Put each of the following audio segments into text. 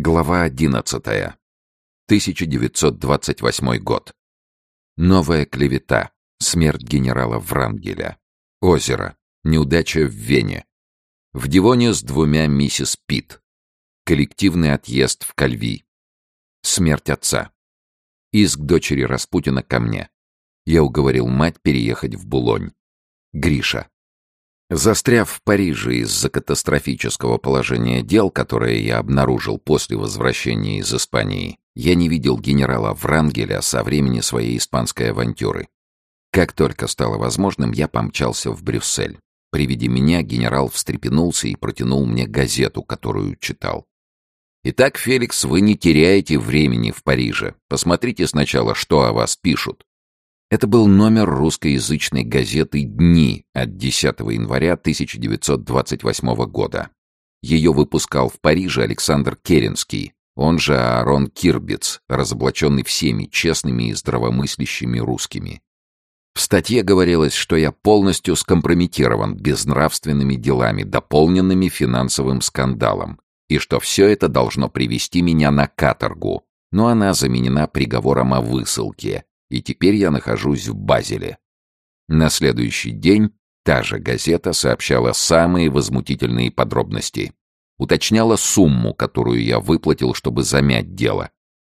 Глава 11. 1928 год. Новая клевета. Смерть генерала Врангеля. Озеро. Неудача в Вене. В Дивоне с двумя миссис Пит. Коллективный отъезд в Кальви. Смерть отца. Иск дочери Распутина ко мне. Я уговорил мать переехать в Булонь. Гриша. Застряв в Париже из-за катастрофического положения дел, которое я обнаружил после возвращения из Испании, я не видел генерала Врангеля со времени своей испанской авантюры. Как только стало возможным, я помчался в Брюссель. При виде меня генерал встрепенулся и протянул мне газету, которую читал. «Итак, Феликс, вы не теряете времени в Париже. Посмотрите сначала, что о вас пишут. Это был номер русскоязычной газеты «Дни» от 10 января 1928 года. Ее выпускал в Париже Александр Керенский, он же Аарон Кирбиц, разоблаченный всеми честными и здравомыслящими русскими. В статье говорилось, что я полностью скомпрометирован безнравственными делами, дополненными финансовым скандалом, и что все это должно привести меня на каторгу, но она заменена приговором о высылке, и теперь я нахожусь в Базеле. На следующий день та же газета сообщала самые возмутительные подробности. Уточняла сумму, которую я выплатил, чтобы замять дело.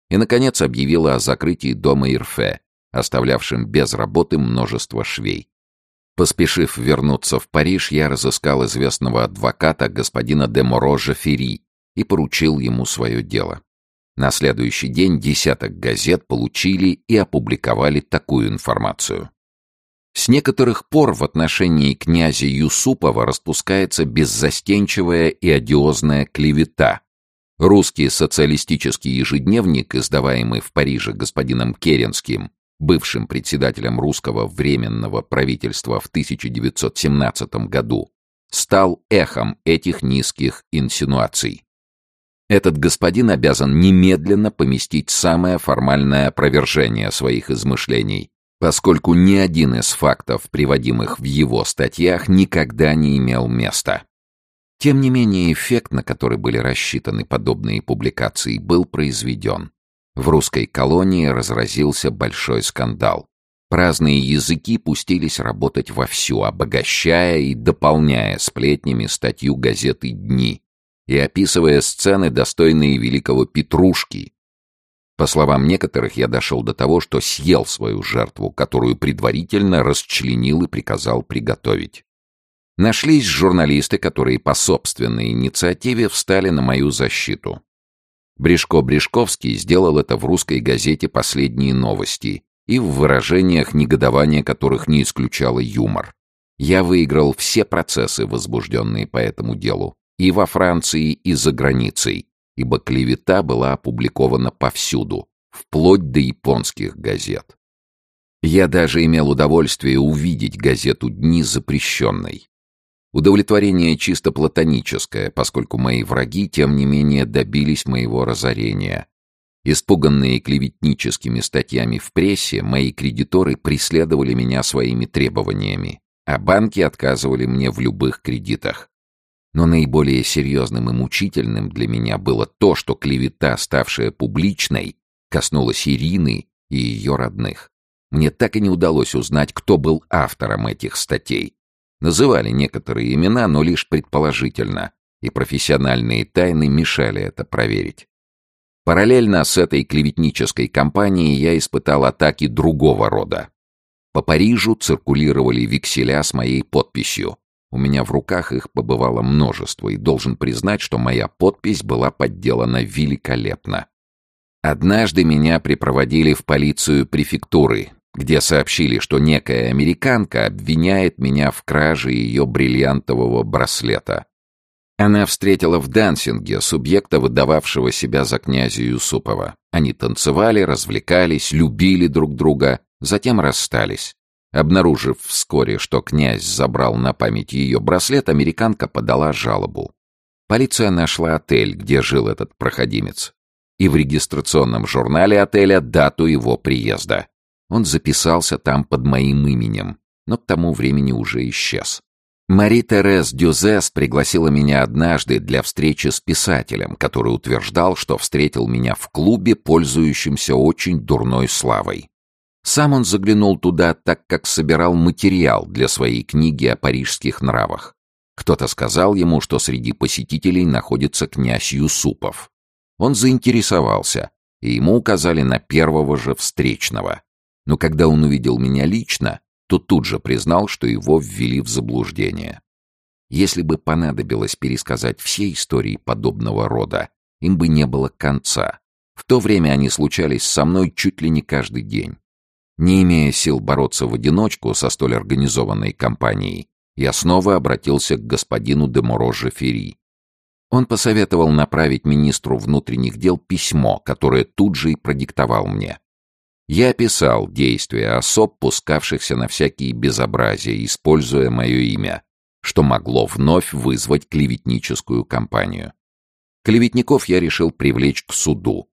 И, наконец, объявила о закрытии дома Ирфе, оставлявшем без работы множество швей. Поспешив вернуться в Париж, я разыскал известного адвоката господина де Моро Жафери и поручил ему свое дело. На следующий день десяток газет получили и опубликовали такую информацию. С некоторых пор в отношении князя Юсупова распускается беззастенчивая и одиозная клевета. Русский социалистический ежедневник, издаваемый в Париже господином Керенским, бывшим председателем русского временного правительства в 1917 году, стал эхом этих низких инсинуаций. Этот господин обязан немедленно поместить самое формальное опровержение своих измышлений, поскольку ни один из фактов, приводимых в его статьях, никогда не имел места. Тем не менее, эффект, на который были рассчитаны подобные публикации, был произведен. В русской колонии разразился большой скандал. Праздные языки пустились работать вовсю, обогащая и дополняя сплетнями статью газеты «Дни», и описывая сцены, достойные великого Петрушки. По словам некоторых, я дошел до того, что съел свою жертву, которую предварительно расчленил и приказал приготовить. Нашлись журналисты, которые по собственной инициативе встали на мою защиту. Брешко-Брешковский сделал это в русской газете «Последние новости» и в выражениях негодования которых не исключало юмор. Я выиграл все процессы, возбужденные по этому делу и во Франции, и за границей, ибо клевета была опубликована повсюду, вплоть до японских газет. Я даже имел удовольствие увидеть газету «Дни запрещенной». Удовлетворение чисто платоническое, поскольку мои враги, тем не менее, добились моего разорения. Испуганные клеветническими статьями в прессе, мои кредиторы преследовали меня своими требованиями, а банки отказывали мне в любых кредитах. Но наиболее серьезным и мучительным для меня было то, что клевета, ставшая публичной, коснулась Ирины и ее родных. Мне так и не удалось узнать, кто был автором этих статей. Называли некоторые имена, но лишь предположительно, и профессиональные тайны мешали это проверить. Параллельно с этой клеветнической кампанией я испытал атаки другого рода. По Парижу циркулировали векселя с моей подписью, у меня в руках их побывало множество, и должен признать, что моя подпись была подделана великолепно. Однажды меня припроводили в полицию префектуры, где сообщили, что некая американка обвиняет меня в краже ее бриллиантового браслета. Она встретила в дансинге субъекта, выдававшего себя за князя Юсупова. Они танцевали, развлекались, любили друг друга, затем расстались. Обнаружив вскоре, что князь забрал на память ее браслет, американка подала жалобу. Полиция нашла отель, где жил этот проходимец, и в регистрационном журнале отеля дату его приезда. Он записался там под моим именем, но к тому времени уже исчез. Мари-Терез Дюзес пригласила меня однажды для встречи с писателем, который утверждал, что встретил меня в клубе, пользующемся очень дурной славой. Сам он заглянул туда, так как собирал материал для своей книги о парижских нравах. Кто-то сказал ему, что среди посетителей находится князь Юсупов. Он заинтересовался, и ему указали на первого же встречного. Но когда он увидел меня лично, то тут же признал, что его ввели в заблуждение. Если бы понадобилось пересказать все истории подобного рода, им бы не было конца. В то время они случались со мной чуть ли не каждый день. Не имея сил бороться в одиночку со столь организованной компанией, я снова обратился к господину де Мороже. Он посоветовал направить министру внутренних дел письмо, которое тут же и продиктовал мне. Я описал действия особ, пускавшихся на всякие безобразия, используя мое имя, что могло вновь вызвать клеветническую кампанию. Клеветников я решил привлечь к суду.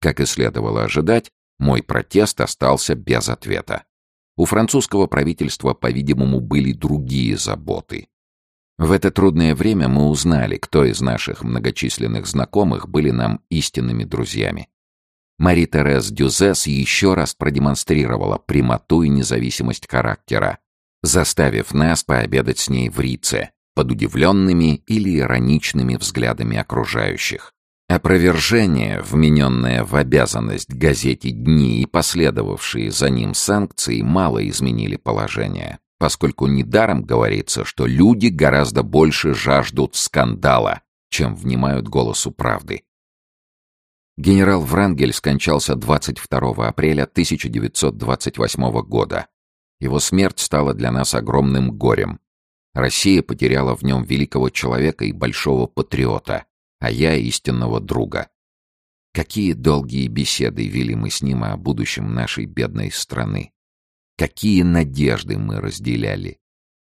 Как и следовало ожидать, мой протест остался без ответа. У французского правительства, по-видимому, были другие заботы. В это трудное время мы узнали, кто из наших многочисленных знакомых были нам истинными друзьями. Мари-Терез Дюзес еще раз продемонстрировала прямоту и независимость характера, заставив нас пообедать с ней в Рице, под удивленными или ироничными взглядами окружающих. Опровержение, вмененное в обязанность газете «Дни» и последовавшие за ним санкции, мало изменили положение, поскольку недаром говорится, что люди гораздо больше жаждут скандала, чем внимают голосу правды. Генерал Врангель скончался 22 апреля 1928 года. Его смерть стала для нас огромным горем. Россия потеряла в нем великого человека и большого патриота, а я истинного друга. Какие долгие беседы вели мы с ним о будущем нашей бедной страны. Какие надежды мы разделяли.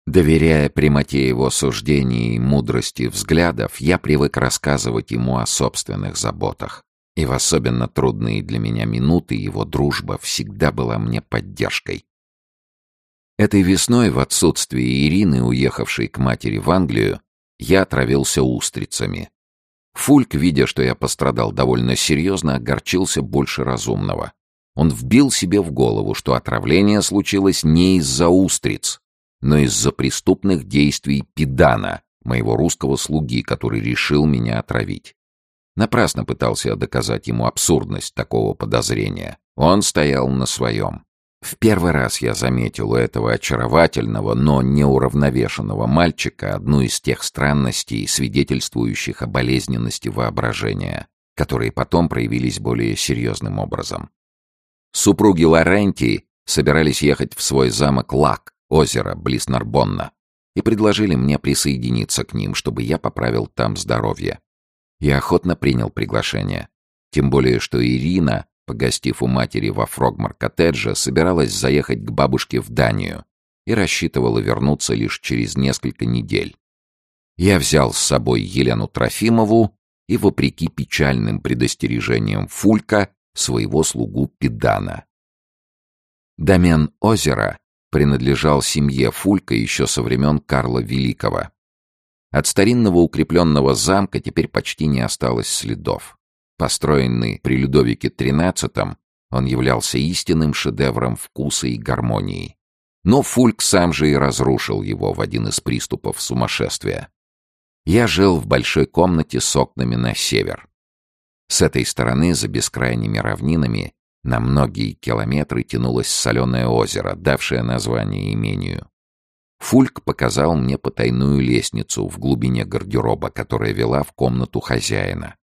Доверяя прямоте его суждений и мудрости взглядов, я привык рассказывать ему о собственных заботах. И в особенно трудные для меня минуты его дружба всегда была мне поддержкой. Этой весной, в отсутствие Ирины, уехавшей к матери в Англию, я отравился устрицами. Фульк, видя, что я пострадал довольно серьезно, огорчился больше разумного. Он вбил себе в голову, что отравление случилось не из-за устриц, но из-за преступных действий Педана, моего русского слуги, который решил меня отравить. Напрасно пытался доказать ему абсурдность такого подозрения. Он стоял на своем. В первый раз я заметил у этого очаровательного, но неуравновешенного мальчика одну из тех странностей, свидетельствующих о болезненности воображения, которые потом проявились более серьезным образом. Супруги Лоренти собирались ехать в свой замок Лак, озеро, близ Нарбонна, и предложили мне присоединиться к ним, чтобы я поправил там здоровье. Я охотно принял приглашение. Тем более, что Ирина, погостив у матери во Фрогмар-коттедже, собиралась заехать к бабушке в Данию и рассчитывала вернуться лишь через несколько недель. Я взял с собой Елену Трофимову и, вопреки печальным предостережениям Фулька, своего слугу Педана. Домен озера принадлежал семье Фулька еще со времен Карла Великого. От старинного укрепленного замка теперь почти не осталось следов. Построенный при Людовике XIII, он являлся истинным шедевром вкуса и гармонии. Но Фульк сам же и разрушил его в один из приступов сумасшествия. Я жил в большой комнате с окнами на север. С этой стороны, за бескрайними равнинами, на многие километры тянулось соленое озеро, давшее название имению. Фульк показал мне потайную лестницу в глубине гардероба, которая вела в комнату хозяина.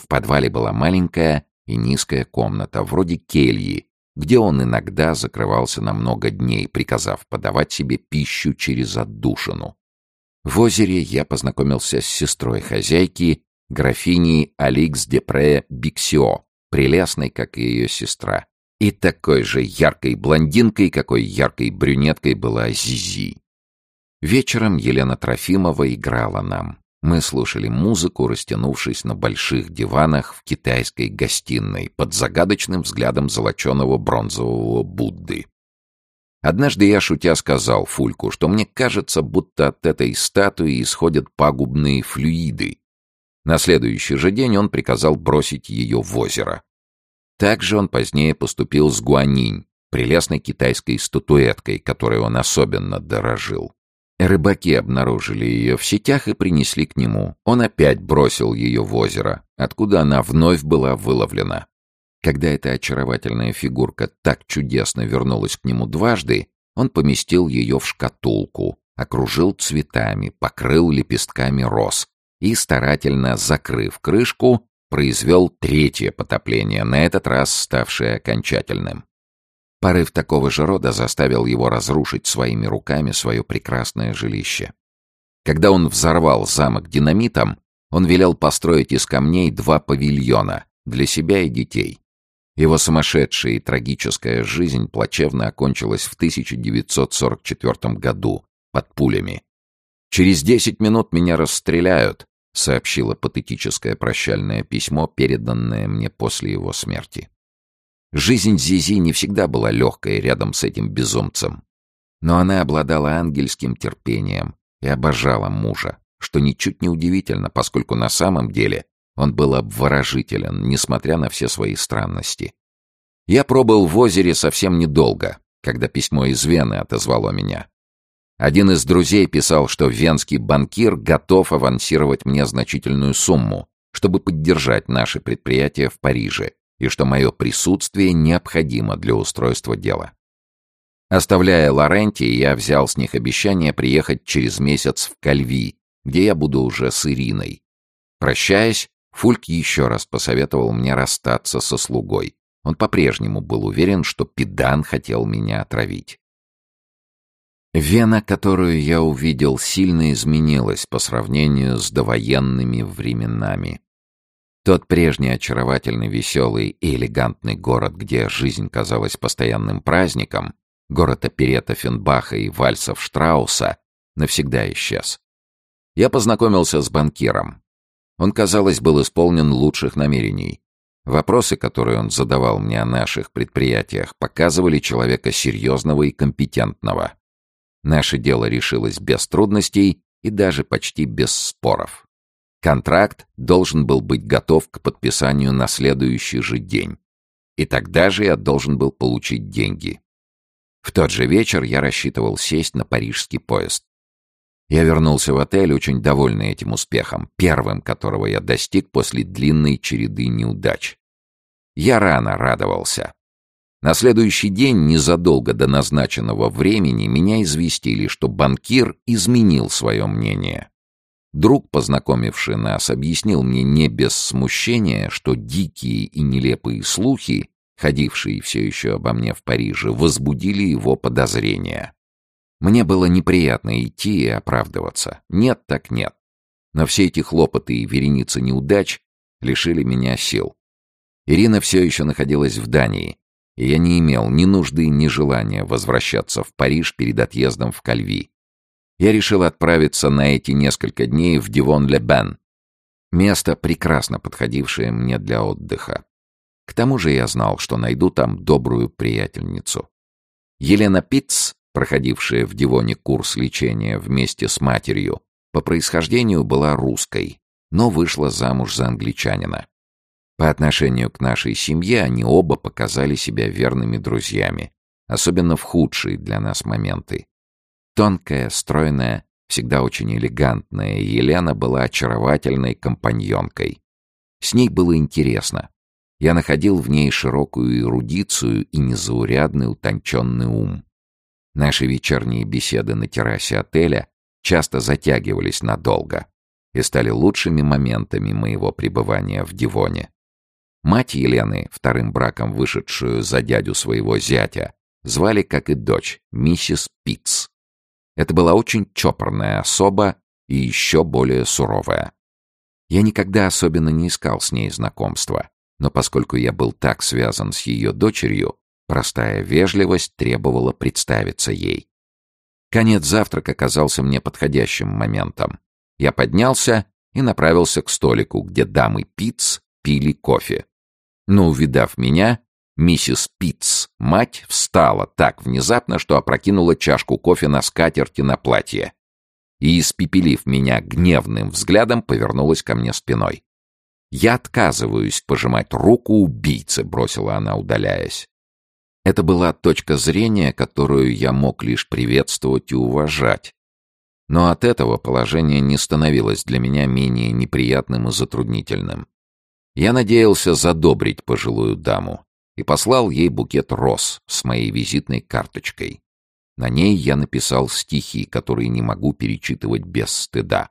В подвале была маленькая и низкая комната, вроде кельи, где он иногда закрывался на много дней, приказав подавать себе пищу через отдушину. В озере я познакомился с сестрой хозяйки, графиней Аликс Депре Биксио, прелестной, как и ее сестра, и такой же яркой блондинкой, какой яркой брюнеткой была Зизи. Вечером Елена Трофимова играла нам. Мы слушали музыку, растянувшись на больших диванах в китайской гостиной под загадочным взглядом золоченого бронзового Будды. Однажды я, шутя, сказал Фульку, что мне кажется, будто от этой статуи исходят пагубные флюиды. На следующий же день он приказал бросить ее в озеро. Также он позднее поступил с Гуанинь, прелестной китайской статуэткой, которой он особенно дорожил. Рыбаки обнаружили ее в сетях и принесли к нему. Он опять бросил ее в озеро, откуда она вновь была выловлена. Когда эта очаровательная фигурка так чудесно вернулась к нему дважды, он поместил ее в шкатулку, окружил цветами, покрыл лепестками роз и, старательно закрыв крышку, произвел третье потопление, на этот раз ставшее окончательным. Порыв такого же рода заставил его разрушить своими руками свое прекрасное жилище. Когда он взорвал замок динамитом, он велел построить из камней два павильона для себя и детей. Его сумасшедшая и трагическая жизнь плачевно окончилась в 1944 году под пулями. «Через десять минут меня расстреляют», — сообщило патетическое прощальное письмо, переданное мне после его смерти. Жизнь Зизи не всегда была легкой рядом с этим безумцем. Но она обладала ангельским терпением и обожала мужа, что ничуть не удивительно, поскольку на самом деле он был обворожителен, несмотря на все свои странности. Я пробыл в озере совсем недолго, когда письмо из Вены отозвало меня. Один из друзей писал, что венский банкир готов авансировать мне значительную сумму, чтобы поддержать наши предприятия в Париже, и что мое присутствие необходимо для устройства дела. Оставляя Лоренти, я взял с них обещание приехать через месяц в Кальви, где я буду уже с Ириной. Прощаясь, Фульк еще раз посоветовал мне расстаться со слугой. Он по-прежнему был уверен, что Педан хотел меня отравить. Вена, которую я увидел, сильно изменилась по сравнению с довоенными временами. Тот прежний очаровательный, веселый и элегантный город, где жизнь казалась постоянным праздником, город оперета Фенбаха и вальсов Штрауса, навсегда исчез. Я познакомился с банкиром. Он, казалось, был исполнен лучших намерений. Вопросы, которые он задавал мне о наших предприятиях, показывали человека серьезного и компетентного. Наше дело решилось без трудностей и даже почти без споров. Контракт должен был быть готов к подписанию на следующий же день. И тогда же я должен был получить деньги. В тот же вечер я рассчитывал сесть на парижский поезд. Я вернулся в отель, очень довольный этим успехом, первым которого я достиг после длинной череды неудач. Я рано радовался. На следующий день, незадолго до назначенного времени, меня известили, что банкир изменил свое мнение. Друг, познакомивший нас, объяснил мне не без смущения, что дикие и нелепые слухи, ходившие все еще обо мне в Париже, возбудили его подозрения. Мне было неприятно идти и оправдываться. Нет так нет. Но все эти хлопоты и вереницы неудач лишили меня сил. Ирина все еще находилась в Дании, и я не имел ни нужды, ни желания возвращаться в Париж перед отъездом в Кальви я решил отправиться на эти несколько дней в Дивон-Ле-Бен. Место, прекрасно подходившее мне для отдыха. К тому же я знал, что найду там добрую приятельницу. Елена Питц, проходившая в Дивоне курс лечения вместе с матерью, по происхождению была русской, но вышла замуж за англичанина. По отношению к нашей семье они оба показали себя верными друзьями, особенно в худшие для нас моменты. Тонкая, стройная, всегда очень элегантная Елена была очаровательной компаньонкой. С ней было интересно. Я находил в ней широкую эрудицию и незаурядный утонченный ум. Наши вечерние беседы на террасе отеля часто затягивались надолго и стали лучшими моментами моего пребывания в Дивоне. Мать Елены, вторым браком вышедшую за дядю своего зятя, звали, как и дочь, миссис Питц. Это была очень чопорная особа и еще более суровая. Я никогда особенно не искал с ней знакомства, но поскольку я был так связан с ее дочерью, простая вежливость требовала представиться ей. Конец завтрака казался мне подходящим моментом. Я поднялся и направился к столику, где дамы Питц пили кофе. Но, увидав меня, миссис Питц Мать встала так внезапно, что опрокинула чашку кофе на скатерти на платье. И, испепелив меня гневным взглядом, повернулась ко мне спиной. «Я отказываюсь пожимать руку убийце», — бросила она, удаляясь. Это была точка зрения, которую я мог лишь приветствовать и уважать. Но от этого положение не становилось для меня менее неприятным и затруднительным. Я надеялся задобрить пожилую даму и послал ей букет роз с моей визитной карточкой. На ней я написал стихи, которые не могу перечитывать без стыда.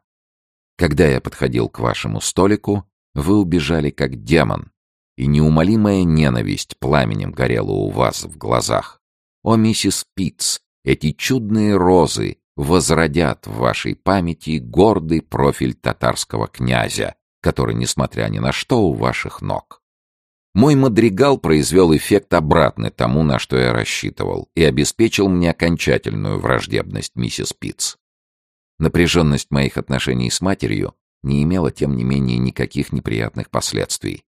Когда я подходил к вашему столику, вы убежали как демон, и неумолимая ненависть пламенем горела у вас в глазах. О, миссис Питц, эти чудные розы возродят в вашей памяти гордый профиль татарского князя, который, несмотря ни на что, у ваших ног. Мой мадригал произвел эффект обратный тому, на что я рассчитывал, и обеспечил мне окончательную враждебность миссис Питц. Напряженность моих отношений с матерью не имела, тем не менее, никаких неприятных последствий.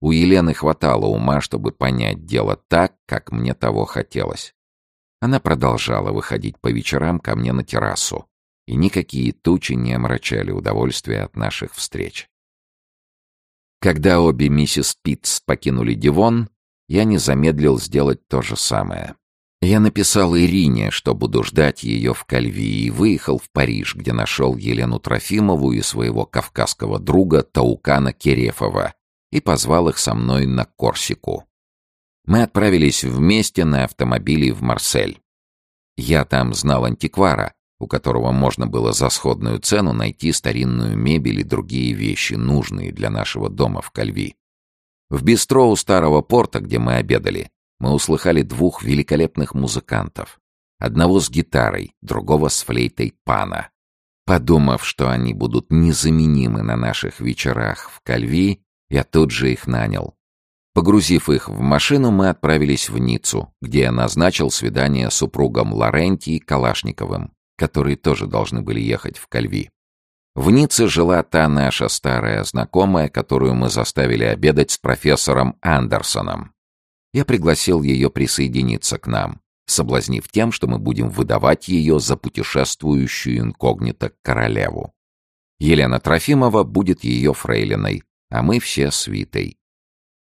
У Елены хватало ума, чтобы понять дело так, как мне того хотелось. Она продолжала выходить по вечерам ко мне на террасу, и никакие тучи не омрачали удовольствие от наших встреч. Когда обе миссис Питц покинули Дивон, я не замедлил сделать то же самое. Я написал Ирине, что буду ждать ее в Кальвии, и выехал в Париж, где нашел Елену Трофимову и своего кавказского друга Таукана Керефова и позвал их со мной на Корсику. Мы отправились вместе на автомобиле в Марсель. Я там знал антиквара, у которого можно было за сходную цену найти старинную мебель и другие вещи, нужные для нашего дома в Кальви. В бистро у старого порта, где мы обедали, мы услыхали двух великолепных музыкантов. Одного с гитарой, другого с флейтой пана. Подумав, что они будут незаменимы на наших вечерах в Кальви, я тут же их нанял. Погрузив их в машину, мы отправились в Ниццу, где я назначил свидание с супругом Лорентий Калашниковым которые тоже должны были ехать в Кальви. В Ницце жила та наша старая знакомая, которую мы заставили обедать с профессором Андерсоном. Я пригласил ее присоединиться к нам, соблазнив тем, что мы будем выдавать ее за путешествующую инкогнито королеву. Елена Трофимова будет ее фрейлиной, а мы все свитой.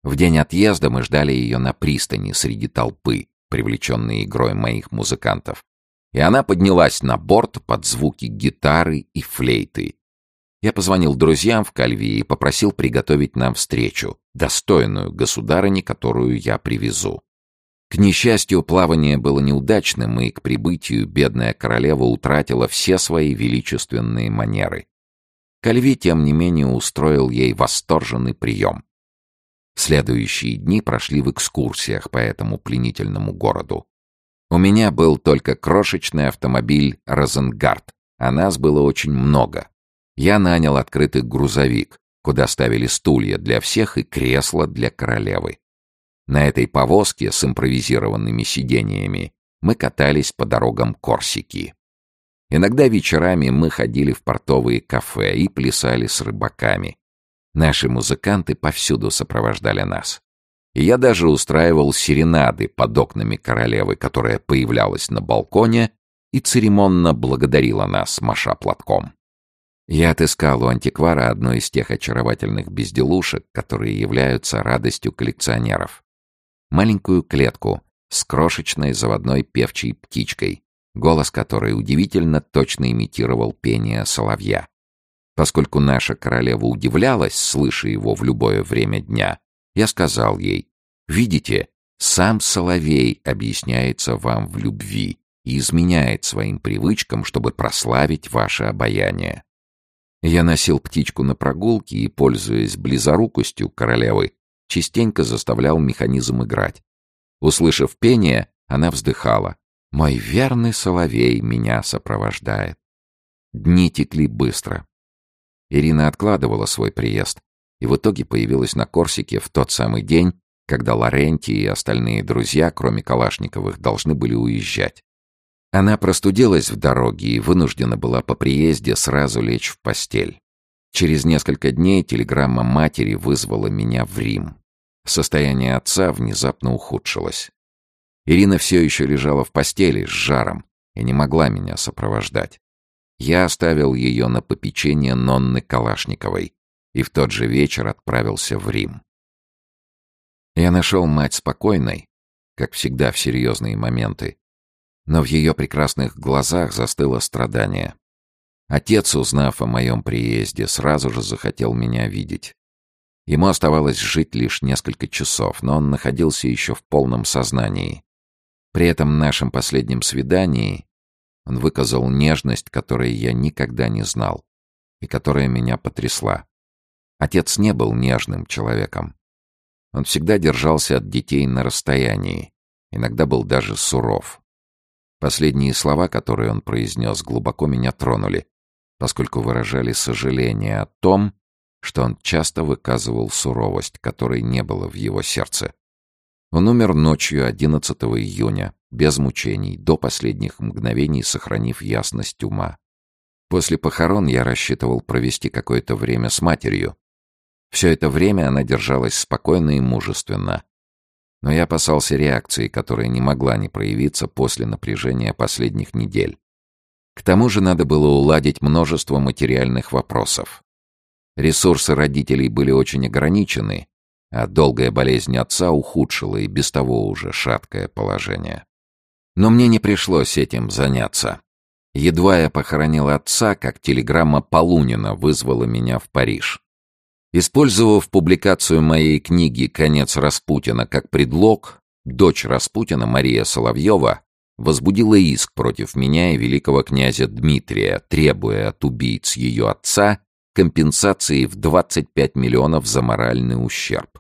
В день отъезда мы ждали ее на пристани среди толпы, привлеченной игрой моих музыкантов и она поднялась на борт под звуки гитары и флейты. Я позвонил друзьям в Кальвии и попросил приготовить нам встречу, достойную государыни, которую я привезу. К несчастью, плавание было неудачным, и к прибытию бедная королева утратила все свои величественные манеры. Кальви, тем не менее, устроил ей восторженный прием. Следующие дни прошли в экскурсиях по этому пленительному городу. У меня был только крошечный автомобиль «Розенгард», а нас было очень много. Я нанял открытый грузовик, куда ставили стулья для всех и кресла для королевы. На этой повозке с импровизированными сидениями мы катались по дорогам Корсики. Иногда вечерами мы ходили в портовые кафе и плясали с рыбаками. Наши музыканты повсюду сопровождали нас. И я даже устраивал серенады под окнами королевы, которая появлялась на балконе и церемонно благодарила нас, маша платком. Я отыскал у антиквара одну из тех очаровательных безделушек, которые являются радостью коллекционеров. Маленькую клетку с крошечной заводной певчей птичкой, голос которой удивительно точно имитировал пение соловья. Поскольку наша королева удивлялась, слыша его в любое время дня, я сказал ей, «Видите, сам Соловей объясняется вам в любви и изменяет своим привычкам, чтобы прославить ваше обаяние». Я носил птичку на прогулки и, пользуясь близорукостью королевы, частенько заставлял механизм играть. Услышав пение, она вздыхала. «Мой верный соловей меня сопровождает». Дни текли быстро. Ирина откладывала свой приезд, и в итоге появилась на Корсике в тот самый день, когда Лоренти и остальные друзья, кроме Калашниковых, должны были уезжать. Она простудилась в дороге и вынуждена была по приезде сразу лечь в постель. Через несколько дней телеграмма матери вызвала меня в Рим. Состояние отца внезапно ухудшилось. Ирина все еще лежала в постели с жаром и не могла меня сопровождать. Я оставил ее на попечение Нонны Калашниковой и в тот же вечер отправился в Рим. Я нашел мать спокойной, как всегда в серьезные моменты, но в ее прекрасных глазах застыло страдание. Отец, узнав о моем приезде, сразу же захотел меня видеть. Ему оставалось жить лишь несколько часов, но он находился еще в полном сознании. При этом нашем последнем свидании он выказал нежность, которой я никогда не знал и которая меня потрясла. Отец не был нежным человеком. Он всегда держался от детей на расстоянии, иногда был даже суров. Последние слова, которые он произнес, глубоко меня тронули, поскольку выражали сожаление о том, что он часто выказывал суровость, которой не было в его сердце. Он умер ночью 11 июня, без мучений, до последних мгновений сохранив ясность ума. После похорон я рассчитывал провести какое-то время с матерью. Все это время она держалась спокойно и мужественно. Но я опасался реакции, которая не могла не проявиться после напряжения последних недель. К тому же надо было уладить множество материальных вопросов. Ресурсы родителей были очень ограничены, а долгая болезнь отца ухудшила и без того уже шаткое положение. Но мне не пришлось этим заняться. Едва я похоронил отца, как телеграмма Полунина вызвала меня в Париж. Использовав публикацию моей книги «Конец Распутина» как предлог, дочь Распутина, Мария Соловьева, возбудила иск против меня и великого князя Дмитрия, требуя от убийц ее отца компенсации в 25 миллионов за моральный ущерб.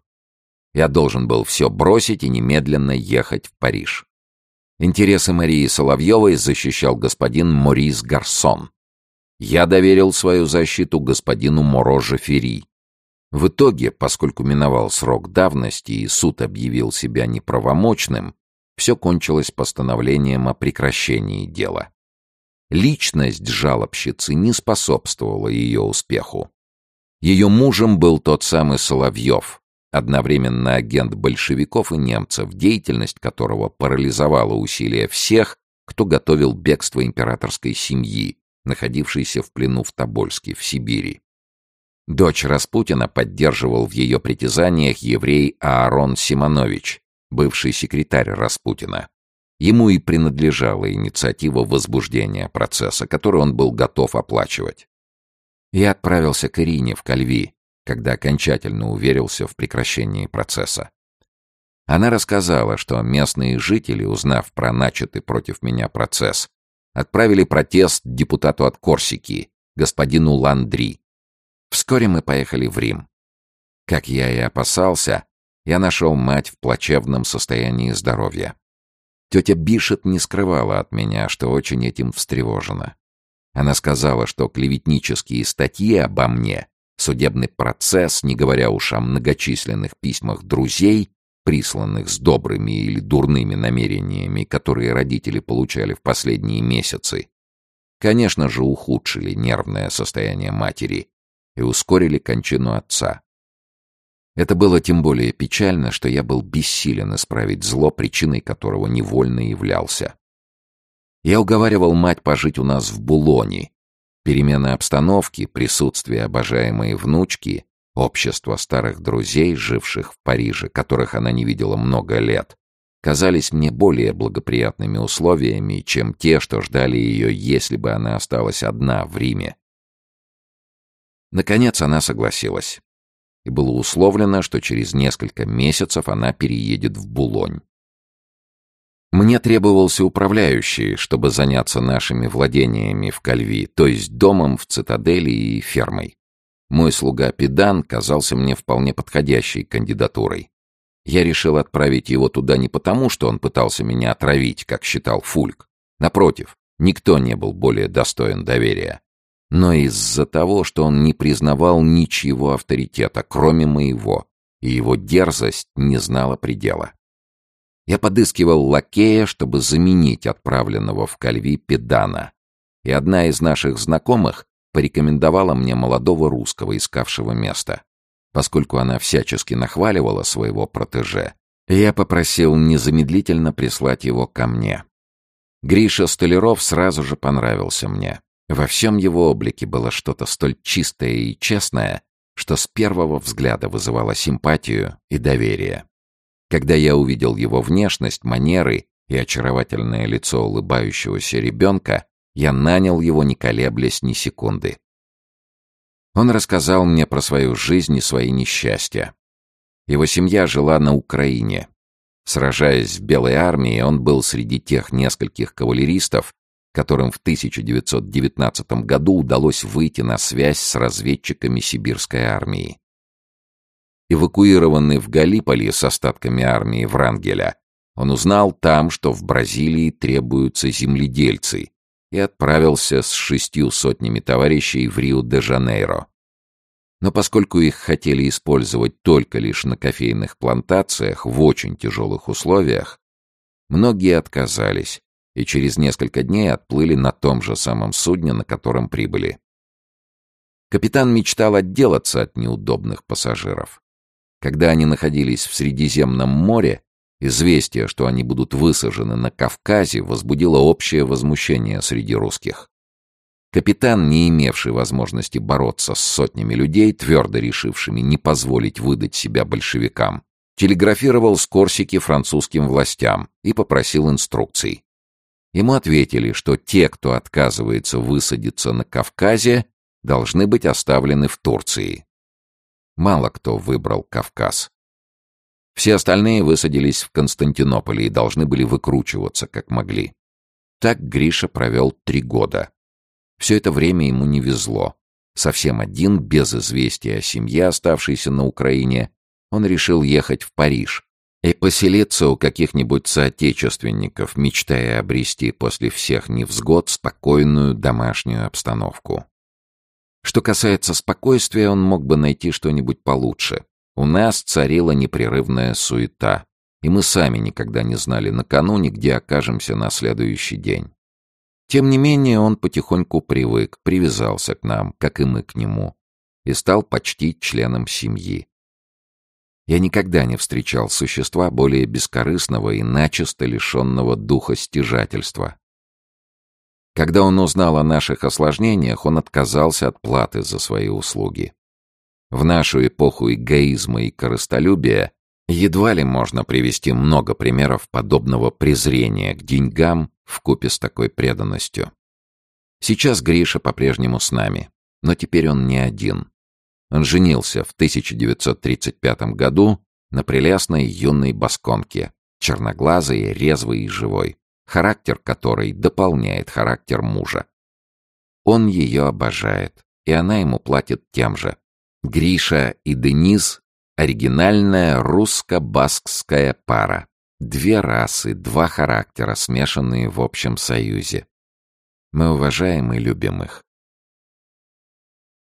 Я должен был все бросить и немедленно ехать в Париж. Интересы Марии Соловьевой защищал господин Морис Гарсон. Я доверил свою защиту господину Моро Жефери. В итоге, поскольку миновал срок давности и суд объявил себя неправомочным, все кончилось постановлением о прекращении дела. Личность жалобщицы не способствовала ее успеху. Ее мужем был тот самый Соловьев, одновременно агент большевиков и немцев, деятельность которого парализовала усилия всех, кто готовил бегство императорской семьи, находившейся в плену в Тобольске, в Сибири. Дочь Распутина поддерживал в ее притязаниях еврей Аарон Симонович, бывший секретарь Распутина. Ему и принадлежала инициатива возбуждения процесса, который он был готов оплачивать. Я отправился к Ирине в Кальви, когда окончательно уверился в прекращении процесса. Она рассказала, что местные жители, узнав про начатый против меня процесс, отправили протест депутату от Корсики, господину Ландри. Вскоре мы поехали в Рим. Как я и опасался, я нашел мать в плачевном состоянии здоровья. Тетя Бишет не скрывала от меня, что очень этим встревожена. Она сказала, что клеветнические статьи обо мне, судебный процесс, не говоря уж о многочисленных письмах друзей, присланных с добрыми или дурными намерениями, которые родители получали в последние месяцы, конечно же, ухудшили нервное состояние матери и ускорили кончину отца. Это было тем более печально, что я был бессилен исправить зло, причиной которого невольно являлся. Я уговаривал мать пожить у нас в Булоне. Перемена обстановки, присутствие обожаемой внучки, общество старых друзей, живших в Париже, которых она не видела много лет, казались мне более благоприятными условиями, чем те, что ждали ее, если бы она осталась одна в Риме. Наконец она согласилась и было условлено, что через несколько месяцев она переедет в Булонь. Мне требовался управляющий, чтобы заняться нашими владениями в Кальви, то есть домом в цитадели и фермой. Мой слуга Педан казался мне вполне подходящей кандидатурой. Я решил отправить его туда не потому, что он пытался меня отравить, как считал Фульк. Напротив, никто не был более достоин доверия но из-за того, что он не признавал ничего авторитета, кроме моего, и его дерзость не знала предела. Я подыскивал лакея, чтобы заменить отправленного в Кальви педана, и одна из наших знакомых порекомендовала мне молодого русского, искавшего место. Поскольку она всячески нахваливала своего протеже, Я попросил незамедлительно прислать его ко мне. Гриша Столяров сразу же понравился мне. Во всем его облике было что-то столь чистое и честное, что с первого взгляда вызывало симпатию и доверие. Когда я увидел его внешность, манеры и очаровательное лицо улыбающегося ребенка, я нанял его, не колеблясь ни секунды. Он рассказал мне про свою жизнь и свои несчастья. Его семья жила на Украине. Сражаясь в Белой армии, он был среди тех нескольких кавалеристов, которым в 1919 году удалось выйти на связь с разведчиками сибирской армии. Эвакуированный в Галиполи с остатками армии Врангеля, он узнал там, что в Бразилии требуются земледельцы, и отправился с шестью сотнями товарищей в Рио-де-Жанейро. Но поскольку их хотели использовать только лишь на кофейных плантациях в очень тяжелых условиях, многие отказались и через несколько дней отплыли на том же самом судне, на котором прибыли. Капитан мечтал отделаться от неудобных пассажиров. Когда они находились в Средиземном море, известие, что они будут высажены на Кавказе, возбудило общее возмущение среди русских. Капитан, не имевший возможности бороться с сотнями людей, твердо решившими не позволить выдать себя большевикам, телеграфировал с Корсики французским властям и попросил инструкций. Ему ответили, что те, кто отказывается высадиться на Кавказе, должны быть оставлены в Турции. Мало кто выбрал Кавказ. Все остальные высадились в Константинополе и должны были выкручиваться, как могли. Так Гриша провел три года. Все это время ему не везло. Совсем один, без известия о семье, оставшейся на Украине, он решил ехать в Париж, и поселиться у каких-нибудь соотечественников, мечтая обрести после всех невзгод спокойную домашнюю обстановку. Что касается спокойствия, он мог бы найти что-нибудь получше. У нас царила непрерывная суета, и мы сами никогда не знали накануне, где окажемся на следующий день. Тем не менее, он потихоньку привык, привязался к нам, как и мы к нему, и стал почти членом семьи. Я никогда не встречал существа более бескорыстного и начисто лишенного духа стяжательства. Когда он узнал о наших осложнениях, он отказался от платы за свои услуги. В нашу эпоху эгоизма и корыстолюбия едва ли можно привести много примеров подобного презрения к деньгам в купе с такой преданностью. Сейчас Гриша по-прежнему с нами, но теперь он не один. Он женился в 1935 году на прелестной юной басконке, черноглазой, резвой и живой, характер которой дополняет характер мужа. Он ее обожает, и она ему платит тем же. Гриша и Денис — оригинальная русско-баскская пара. Две расы, два характера, смешанные в общем союзе. Мы уважаем и любим их.